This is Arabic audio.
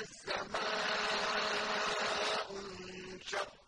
السَّمَاءُ انشَقَّتْ